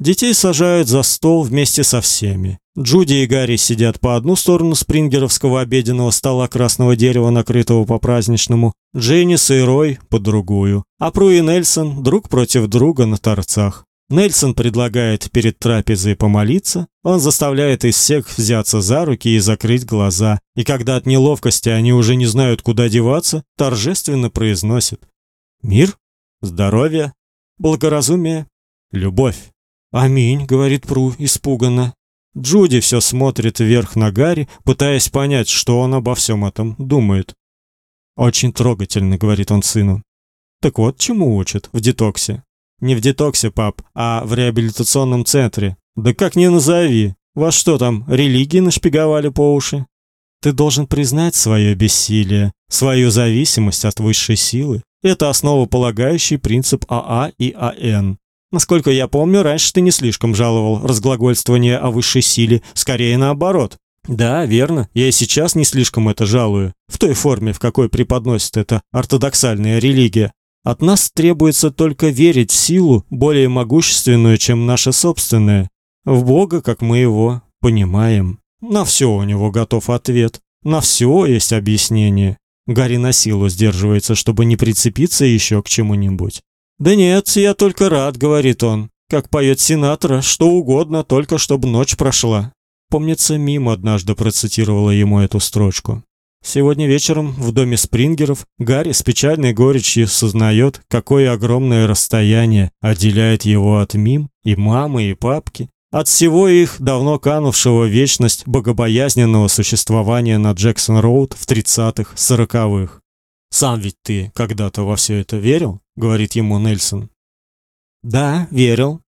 Детей сажают за стол вместе со всеми. Джуди и Гарри сидят по одну сторону спрингеровского обеденного стола красного дерева, накрытого по-праздничному, Дженнис и Рой по другую, а Пру и Нельсон друг против друга на торцах. Нельсон предлагает перед трапезой помолиться, он заставляет из всех взяться за руки и закрыть глаза, и когда от неловкости они уже не знают, куда деваться, торжественно произносит «Мир, здоровье, благоразумие, любовь». «Аминь», — говорит Пру испуганно. Джуди все смотрит вверх на Гарри, пытаясь понять, что он обо всем этом думает. «Очень трогательно», — говорит он сыну. «Так вот, чему учат в детоксе?» «Не в детоксе, пап, а в реабилитационном центре. Да как ни назови. Вас что там, религии нашпиговали по уши?» «Ты должен признать свое бессилие, свою зависимость от высшей силы. Это основополагающий принцип АА и АН. Насколько я помню, раньше ты не слишком жаловал разглагольствование о высшей силе, скорее наоборот. Да, верно. Я и сейчас не слишком это жалую, в той форме, в какой преподносит это ортодоксальная религия. От нас требуется только верить в силу, более могущественную, чем наша собственная, в Бога, как мы его понимаем. На все у него готов ответ, на все есть объяснение. Гарри на силу сдерживается, чтобы не прицепиться еще к чему-нибудь. «Да нет, я только рад», — говорит он. «Как поет Синатра, что угодно, только чтобы ночь прошла». Помнится, Мим однажды процитировала ему эту строчку. Сегодня вечером в доме Спрингеров Гарри с печальной горечью сознает, какое огромное расстояние отделяет его от Мим и мамы, и папки, от всего их давно канувшего вечность богобоязненного существования на Джексон-Роуд в 30-х, 40-х. Сам ведь ты когда-то во все это верил? говорит ему Нельсон. Да, верил.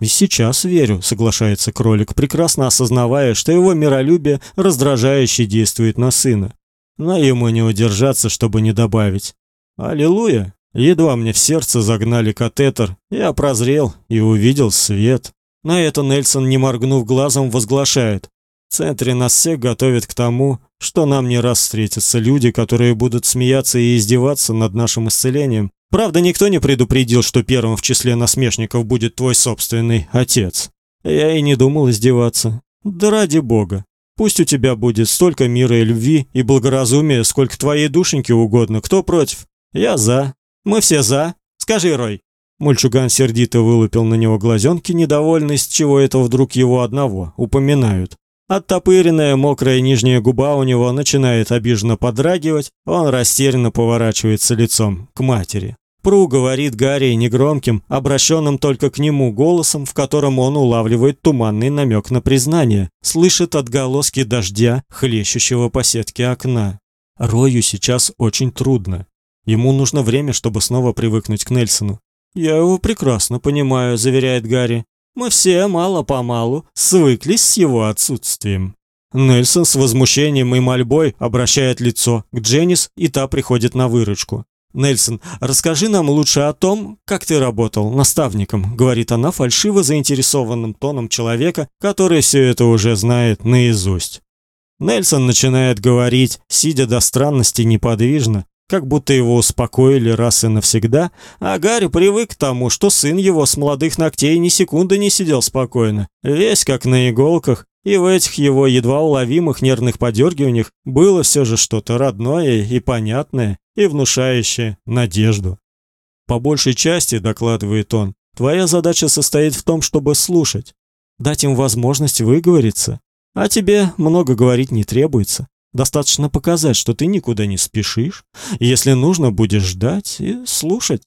И сейчас верю, соглашается кролик, прекрасно осознавая, что его миролюбие раздражающе действует на сына. Но ему не удержаться, чтобы не добавить: "Аллилуйя!" Едва мне в сердце загнали катетер, я прозрел и увидел свет. На это Нельсон, не моргнув глазом, возглашает: "В центре нас всех готовят к тому, что нам не раз встретятся люди, которые будут смеяться и издеваться над нашим исцелением, Правда, никто не предупредил, что первым в числе насмешников будет твой собственный отец. Я и не думал издеваться. Да ради бога. Пусть у тебя будет столько мира и любви и благоразумия, сколько твоей душеньке угодно. Кто против? Я за. Мы все за. Скажи, Рой. Мальчуган сердито вылупил на него глазенки, недовольный, с чего это вдруг его одного упоминают. Оттопыренная мокрая нижняя губа у него начинает обиженно подрагивать, он растерянно поворачивается лицом к матери. Пру говорит Гарри негромким, обращенным только к нему голосом, в котором он улавливает туманный намек на признание, слышит отголоски дождя, хлещущего по сетке окна. Рою сейчас очень трудно. Ему нужно время, чтобы снова привыкнуть к Нельсону. «Я его прекрасно понимаю», — заверяет Гарри. «Мы все мало-помалу свыклись с его отсутствием». Нельсон с возмущением и мольбой обращает лицо к Дженнис, и та приходит на выручку. Нельсон, расскажи нам лучше о том, как ты работал наставником, говорит она фальшиво заинтересованным тоном человека, который все это уже знает наизусть. Нельсон начинает говорить, сидя до странности неподвижно, как будто его успокоили раз и навсегда, а Гарри привык к тому, что сын его с молодых ногтей ни секунды не сидел спокойно, весь как на иголках, и в этих его едва уловимых нервных подергиваниях было все же что-то родное и понятное, и внушающее надежду. По большей части, докладывает он, твоя задача состоит в том, чтобы слушать, дать им возможность выговориться, а тебе много говорить не требуется. Достаточно показать, что ты никуда не спешишь, если нужно, будешь ждать и слушать.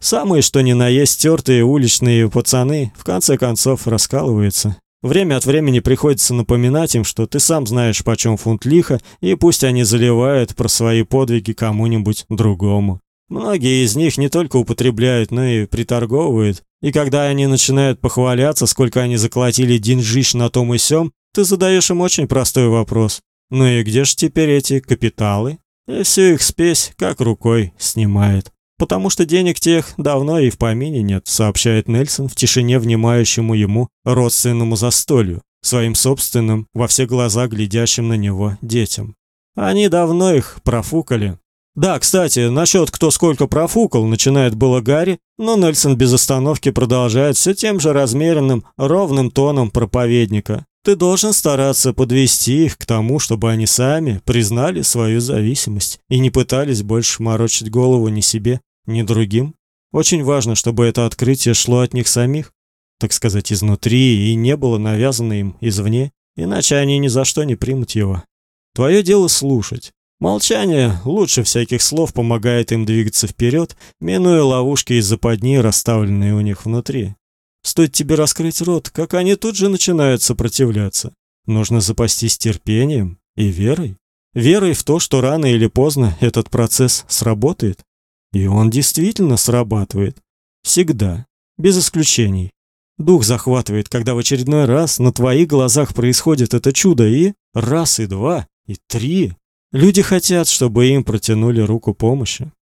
Самые что ни на есть стертые уличные пацаны в конце концов раскалываются Время от времени приходится напоминать им, что ты сам знаешь, почем фунт лиха, и пусть они заливают про свои подвиги кому-нибудь другому. Многие из них не только употребляют, но и приторговывают. И когда они начинают похваляться, сколько они заколотили деньжищ на том и сём, ты задаешь им очень простой вопрос. Ну и где ж теперь эти капиталы? И всю их спесь как рукой снимает потому что денег тех давно и в помине нет, сообщает Нельсон в тишине внимающему ему родственному застолью, своим собственным, во все глаза глядящим на него детям. Они давно их профукали. Да, кстати, насчет кто сколько профукал, начинает было Гарри, но Нельсон без остановки продолжает все тем же размеренным, ровным тоном проповедника. Ты должен стараться подвести их к тому, чтобы они сами признали свою зависимость и не пытались больше морочить голову ни себе, ни другим. Очень важно, чтобы это открытие шло от них самих, так сказать, изнутри и не было навязано им извне, иначе они ни за что не примут его. Твое дело слушать. Молчание лучше всяких слов помогает им двигаться вперед, минуя ловушки и западни, расставленные у них внутри. Стоит тебе раскрыть рот, как они тут же начинают сопротивляться. Нужно запастись терпением и верой. Верой в то, что рано или поздно этот процесс сработает. И он действительно срабатывает. Всегда, без исключений. Дух захватывает, когда в очередной раз на твоих глазах происходит это чудо, и раз, и два, и три. Люди хотят, чтобы им протянули руку помощи.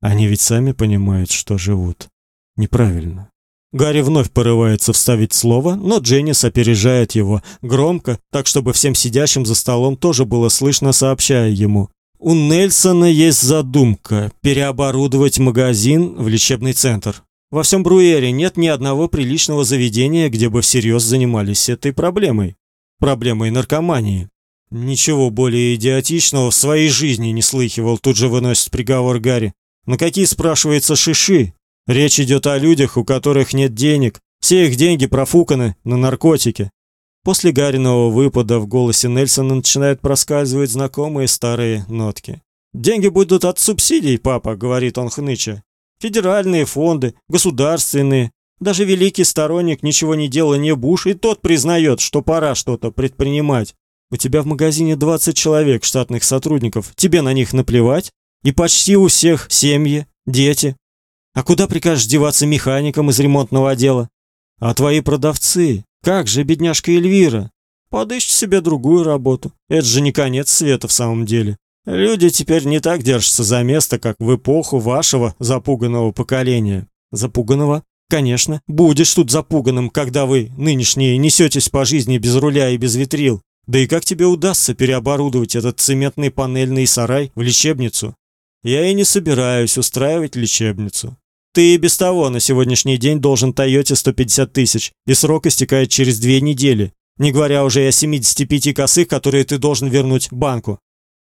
Они ведь сами понимают, что живут неправильно. Гарри вновь порывается вставить слово, но Дженнис опережает его, громко, так чтобы всем сидящим за столом тоже было слышно, сообщая ему. У Нельсона есть задумка переоборудовать магазин в лечебный центр. Во всем Бруэре нет ни одного приличного заведения, где бы всерьез занимались этой проблемой. Проблемой наркомании. Ничего более идиотичного в своей жизни не слыхивал, тут же выносит приговор Гарри. На какие, спрашивается, шиши? Речь идет о людях, у которых нет денег. Все их деньги профуканы на наркотики. После Гариного выпада в голосе Нельсона начинают проскальзывать знакомые старые нотки. «Деньги будут от субсидий, папа», — говорит он хныча. «Федеральные фонды, государственные. Даже великий сторонник ничего не делания Буш, и тот признает, что пора что-то предпринимать. У тебя в магазине 20 человек, штатных сотрудников. Тебе на них наплевать? И почти у всех семьи, дети. А куда прикажешь деваться механикам из ремонтного отдела? А твои продавцы? Как же, бедняжка Эльвира? Подыщи себе другую работу. Это же не конец света в самом деле. Люди теперь не так держатся за место, как в эпоху вашего запуганного поколения. Запуганного? Конечно, будешь тут запуганным, когда вы, нынешние, несетесь по жизни без руля и без витрил. Да и как тебе удастся переоборудовать этот цементный панельный сарай в лечебницу? Я и не собираюсь устраивать лечебницу. Ты и без того на сегодняшний день должен Тойоте 150 тысяч, и срок истекает через две недели, не говоря уже о 75 косых, которые ты должен вернуть банку.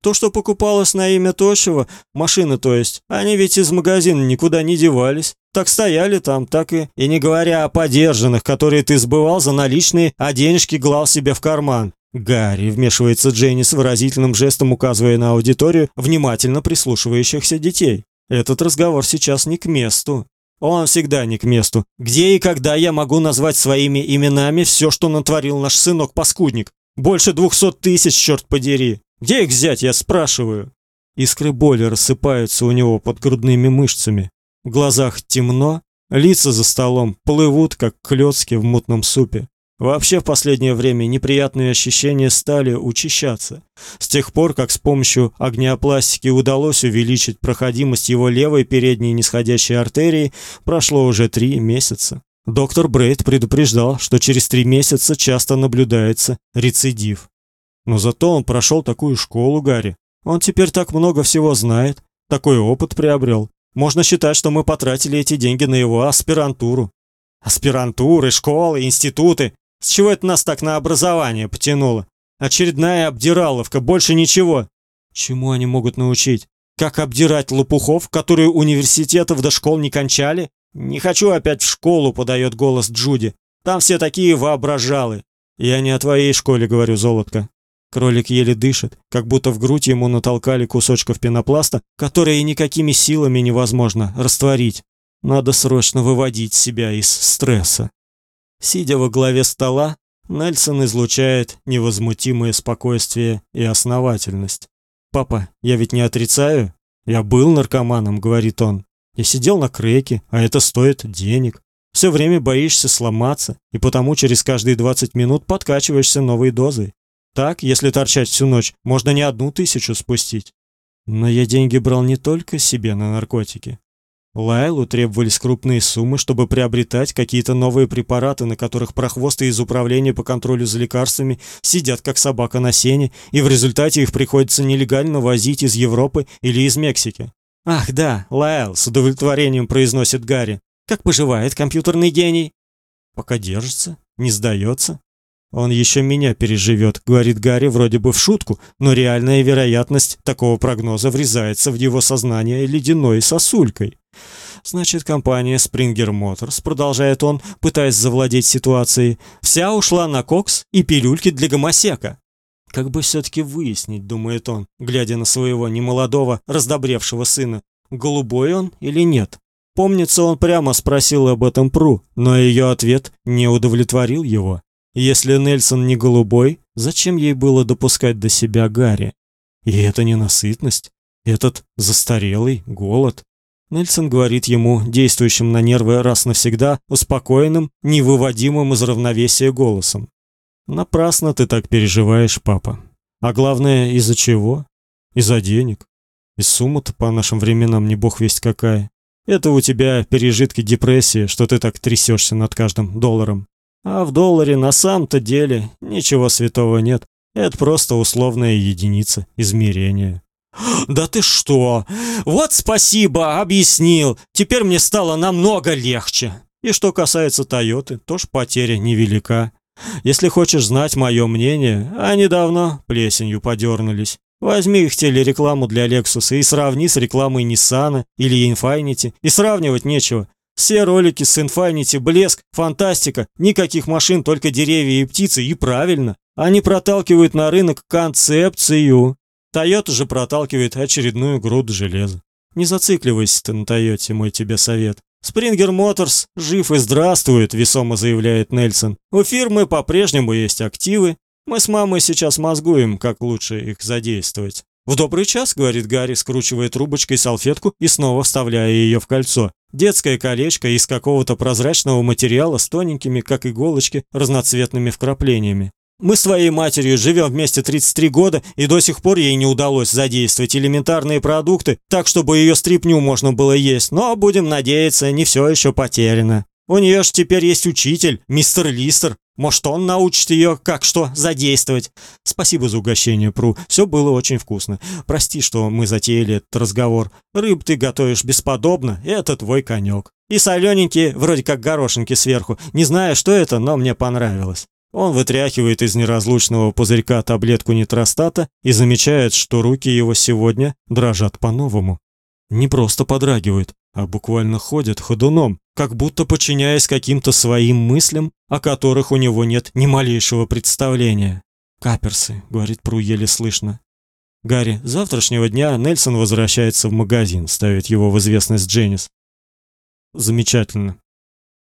То, что покупалось на имя Тощего, машины то есть, они ведь из магазина никуда не девались. Так стояли там, так и... И не говоря о подержанных, которые ты сбывал за наличные, а денежки глал себе в карман. Гарри, вмешивается Дженни с выразительным жестом, указывая на аудиторию внимательно прислушивающихся детей. Этот разговор сейчас не к месту. Он всегда не к месту. Где и когда я могу назвать своими именами все, что натворил наш сынок-паскудник? Больше двухсот тысяч, черт подери. Где их взять, я спрашиваю? Искры боли рассыпаются у него под грудными мышцами. В глазах темно, лица за столом плывут, как клёцки в мутном супе. Вообще в последнее время неприятные ощущения стали учащаться. С тех пор, как с помощью огнеопластики удалось увеличить проходимость его левой передней нисходящей артерии, прошло уже три месяца. Доктор Брейд предупреждал, что через три месяца часто наблюдается рецидив. Но зато он прошел такую школу, Гарри. Он теперь так много всего знает, такой опыт приобрел. Можно считать, что мы потратили эти деньги на его аспирантуру. Аспирантуры, школы, институты с чего это нас так на образование потянуло? Очередная обдираловка, больше ничего. Чему они могут научить? Как обдирать лопухов, которые университетов до школ не кончали? Не хочу опять в школу, подает голос Джуди. Там все такие воображалы. Я не о твоей школе говорю, золотко. Кролик еле дышит, как будто в грудь ему натолкали кусочков пенопласта, которые никакими силами невозможно растворить. Надо срочно выводить себя из стресса. Сидя во главе стола, Нельсон излучает невозмутимое спокойствие и основательность. «Папа, я ведь не отрицаю. Я был наркоманом», — говорит он. «Я сидел на креке, а это стоит денег. Все время боишься сломаться, и потому через каждые 20 минут подкачиваешься новой дозой. Так, если торчать всю ночь, можно не одну тысячу спустить. Но я деньги брал не только себе на наркотики. Лайлу требовались крупные суммы, чтобы приобретать какие-то новые препараты, на которых прохвосты из управления по контролю за лекарствами сидят как собака на сене, и в результате их приходится нелегально возить из Европы или из Мексики. Ах, да, Лайл, с удовлетворением произносит Гарри. Как поживает компьютерный гений? Пока держится, не сдается. Он еще меня переживет, говорит Гарри вроде бы в шутку, но реальная вероятность такого прогноза врезается в его сознание ледяной сосулькой. Значит, компания Springer Motors, продолжает он, пытаясь завладеть ситуацией, вся ушла на кокс и пилюльки для гомосека. Как бы все таки выяснить, думает он, глядя на своего немолодого, раздобревшего сына, голубой он или нет. Помнится, он прямо спросил об этом Пру, но ее ответ не удовлетворил его. Если Нельсон не голубой, зачем ей было допускать до себя Гарри? И это ненасытность, этот застарелый голод. Нельсон говорит ему, действующим на нервы раз навсегда, успокоенным, невыводимым из равновесия голосом. Напрасно ты так переживаешь, папа. А главное, из-за чего? Из-за денег. И сумма-то по нашим временам не бог весть какая. Это у тебя пережитки депрессии, что ты так трясешься над каждым долларом. А в долларе на самом-то деле ничего святого нет. Это просто условная единица измерения. Да ты что? Вот спасибо, объяснил. Теперь мне стало намного легче. И что касается Тойоты, тоже потеря невелика. Если хочешь знать мое мнение, они давно плесенью подернулись. Возьми их телерекламу для Lexus и сравни с рекламой Nissan или Infiniti, и сравнивать нечего. Все ролики с Infiniti блеск, фантастика, никаких машин, только деревья и птицы, и правильно. Они проталкивают на рынок концепцию. Toyota же проталкивает очередную груду железа. Не зацикливайся ты на Тойоте, мой тебе совет. Springer Motors жив и здравствует, весомо заявляет Нельсон. У фирмы по-прежнему есть активы. Мы с мамой сейчас мозгуем, как лучше их задействовать. В добрый час, говорит Гарри, скручивая трубочкой салфетку и снова вставляя ее в кольцо. Детское колечко из какого-то прозрачного материала с тоненькими, как иголочки, разноцветными вкраплениями. Мы с твоей матерью живем вместе 33 года, и до сих пор ей не удалось задействовать элементарные продукты, так чтобы ее стрипню можно было есть. Но будем надеяться, не все еще потеряно. У нее ж теперь есть учитель, мистер Листер. Может, он научит ее, как что задействовать. Спасибо за угощение, Пру. Все было очень вкусно. Прости, что мы затеяли этот разговор. Рыб ты готовишь бесподобно, это твой конек. И солененькие, вроде как горошинки сверху. Не знаю, что это, но мне понравилось. Он вытряхивает из неразлучного пузырька таблетку нитростата и замечает, что руки его сегодня дрожат по-новому. Не просто подрагивают, а буквально ходят ходуном, как будто подчиняясь каким-то своим мыслям, о которых у него нет ни малейшего представления. «Каперсы», — говорит Пру еле слышно. «Гарри, с завтрашнего дня Нельсон возвращается в магазин, ставит его в известность Дженнис». «Замечательно.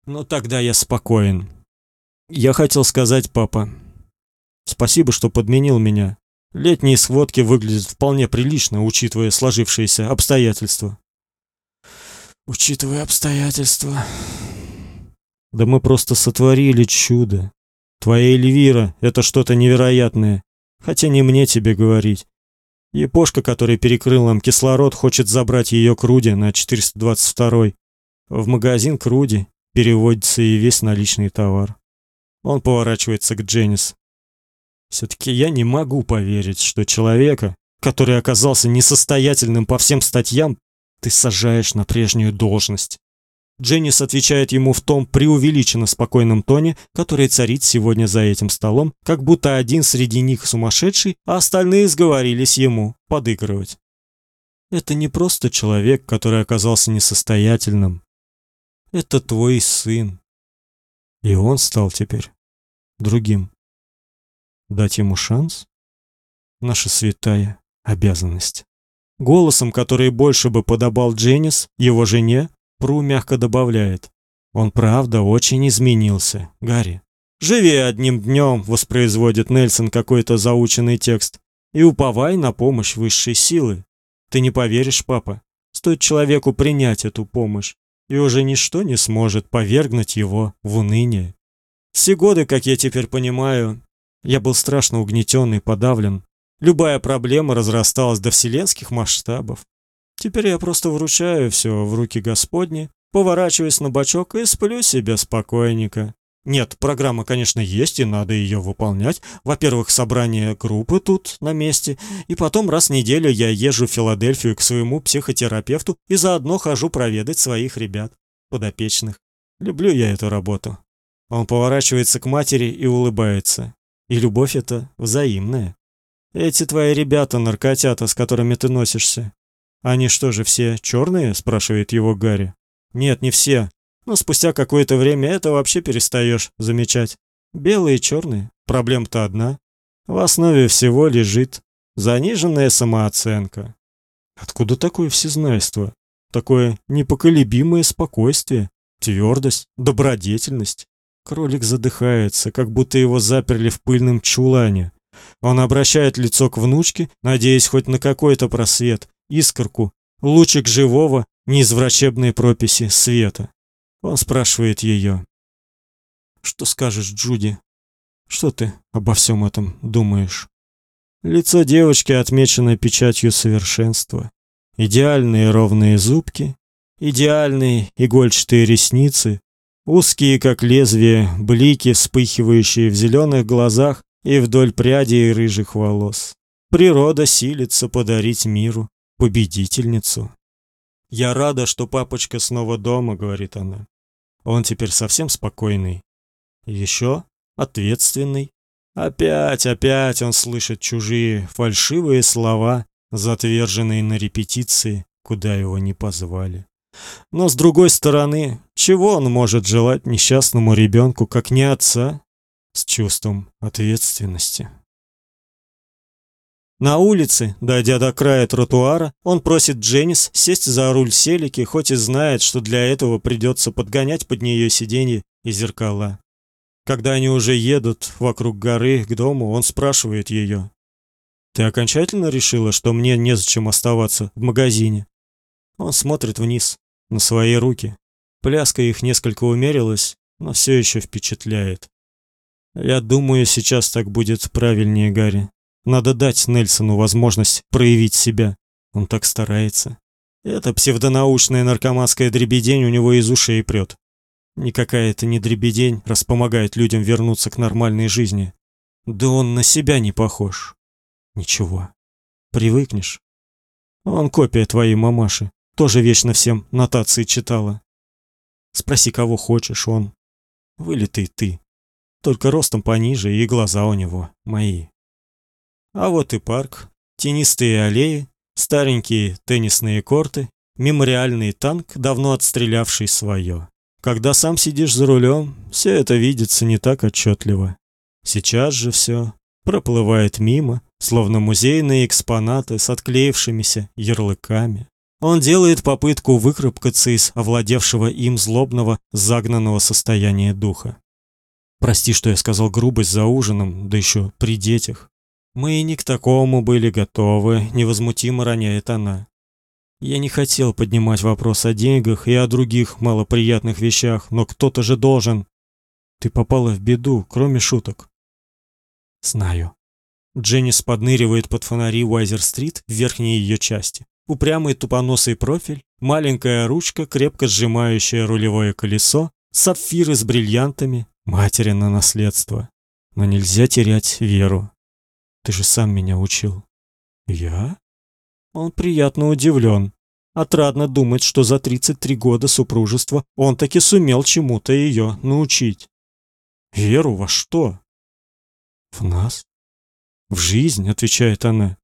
Но тогда я спокоен. Я хотел сказать, папа, спасибо, что подменил меня. Летние сходки выглядят вполне прилично, учитывая сложившиеся обстоятельства. Учитывая обстоятельства. Да мы просто сотворили чудо. Твоя Эльвира это что-то невероятное. Хотя не мне тебе говорить. Епошка, который перекрыл нам кислород, хочет забрать ее к Руде на 422 В магазин к Руде переводится и весь наличный товар. Он поворачивается к Дженнис. все таки я не могу поверить, что человека, который оказался несостоятельным по всем статьям, ты сажаешь на прежнюю должность. Дженнис отвечает ему в том преувеличенно спокойном тоне, который царит сегодня за этим столом, как будто один среди них сумасшедший, а остальные сговорились ему подыгрывать. Это не просто человек, который оказался несостоятельным. Это твой сын. И он стал теперь другим. Дать ему шанс наша святая обязанность. Голосом, который больше бы подобал Дженнис, его жене, Пру мягко добавляет: "Он правда очень изменился, Гарри. Живи одним днем", воспроизводит Нельсон какой-то заученный текст. "И уповай на помощь высшей силы. Ты не поверишь, папа. Стоит человеку принять эту помощь, и уже ничто не сможет повергнуть его в уныние. Все годы, как я теперь понимаю, я был страшно угнетен и подавлен. Любая проблема разрасталась до вселенских масштабов. Теперь я просто вручаю все в руки Господни, поворачиваюсь на бочок и сплю себе спокойненько. Нет, программа, конечно, есть, и надо ее выполнять. Во-первых, собрание группы тут, на месте, и потом раз в неделю я езжу в Филадельфию к своему психотерапевту и заодно хожу проведать своих ребят, подопечных. Люблю я эту работу. Он поворачивается к матери и улыбается. И любовь эта взаимная. Эти твои ребята, наркотята, с которыми ты носишься, они что же все черные? спрашивает его Гарри. Нет, не все. Но спустя какое-то время это вообще перестаешь замечать. Белые и черные. Проблема-то одна. В основе всего лежит заниженная самооценка. Откуда такое всезнайство? Такое непоколебимое спокойствие, твердость, добродетельность? Кролик задыхается, как будто его заперли в пыльном чулане. Он обращает лицо к внучке, надеясь хоть на какой-то просвет, искорку, лучик живого, неизврачебной прописи света. Он спрашивает ее. «Что скажешь, Джуди? Что ты обо всем этом думаешь?» Лицо девочки отмечено печатью совершенства. Идеальные ровные зубки, идеальные игольчатые ресницы, узкие, как лезвие, блики, вспыхивающие в зеленых глазах и вдоль прядей рыжих волос. Природа силится подарить миру победительницу. «Я рада, что папочка снова дома», — говорит она. Он теперь совсем спокойный. Еще ответственный. Опять, опять он слышит чужие фальшивые слова, затверженные на репетиции, куда его не позвали. Но с другой стороны, чего он может желать несчастному ребенку, как не отца с чувством ответственности? На улице, дойдя до края тротуара, он просит Дженнис сесть за руль селики, хоть и знает, что для этого придется подгонять под нее сиденье и зеркала. Когда они уже едут вокруг горы к дому, он спрашивает ее. «Ты окончательно решила, что мне незачем оставаться в магазине?» Он смотрит вниз, на свои руки. Пляска их несколько умерилась, но все еще впечатляет. «Я думаю, сейчас так будет правильнее, Гарри. Надо дать Нельсону возможность проявить себя. Он так старается. Это псевдонаучная наркоманская дребедень у него из ушей прет. Никакая это не дребедень, раз помогает людям вернуться к нормальной жизни. Да он на себя не похож. Ничего. Привыкнешь. Он копия твоей мамаши. Тоже вечно всем нотации читала. Спроси, кого хочешь, он. Вылитый ты. Только ростом пониже, и глаза у него мои. А вот и парк, тенистые аллеи, старенькие теннисные корты, мемориальный танк, давно отстрелявший свое. Когда сам сидишь за рулем, все это видится не так отчетливо. Сейчас же все проплывает мимо, словно музейные экспонаты с отклеившимися ярлыками. Он делает попытку выкарабкаться из овладевшего им злобного, загнанного состояния духа. Прости, что я сказал грубость за ужином, да еще при детях. Мы и не к такому были готовы, невозмутимо роняет она. Я не хотел поднимать вопрос о деньгах и о других малоприятных вещах, но кто-то же должен. Ты попала в беду, кроме шуток. Знаю. Дженнис подныривает под фонари Уайзер-стрит в верхней ее части. Упрямый тупоносый профиль, маленькая ручка, крепко сжимающая рулевое колесо, сапфиры с бриллиантами, материно наследство. Но нельзя терять веру. Ты же сам меня учил. Я? Он приятно удивлен. Отрадно думать, что за 33 года супружества он таки сумел чему-то ее научить. Веру во что? В нас? В жизнь, отвечает она.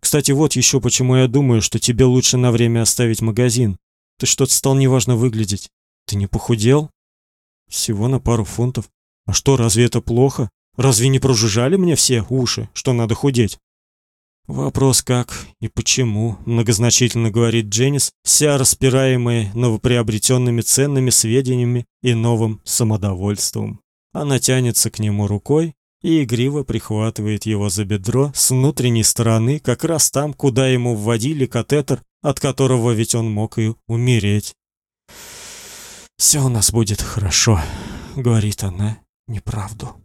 Кстати, вот еще почему я думаю, что тебе лучше на время оставить магазин. Ты что-то стал неважно выглядеть. Ты не похудел? Всего на пару фунтов. А что, разве это плохо? Разве не прожужжали мне все уши, что надо худеть? Вопрос как и почему, многозначительно говорит Дженнис, вся распираемая новоприобретенными ценными сведениями и новым самодовольством. Она тянется к нему рукой и игриво прихватывает его за бедро с внутренней стороны, как раз там, куда ему вводили катетер, от которого ведь он мог и умереть. «Все у нас будет хорошо», — говорит она неправду.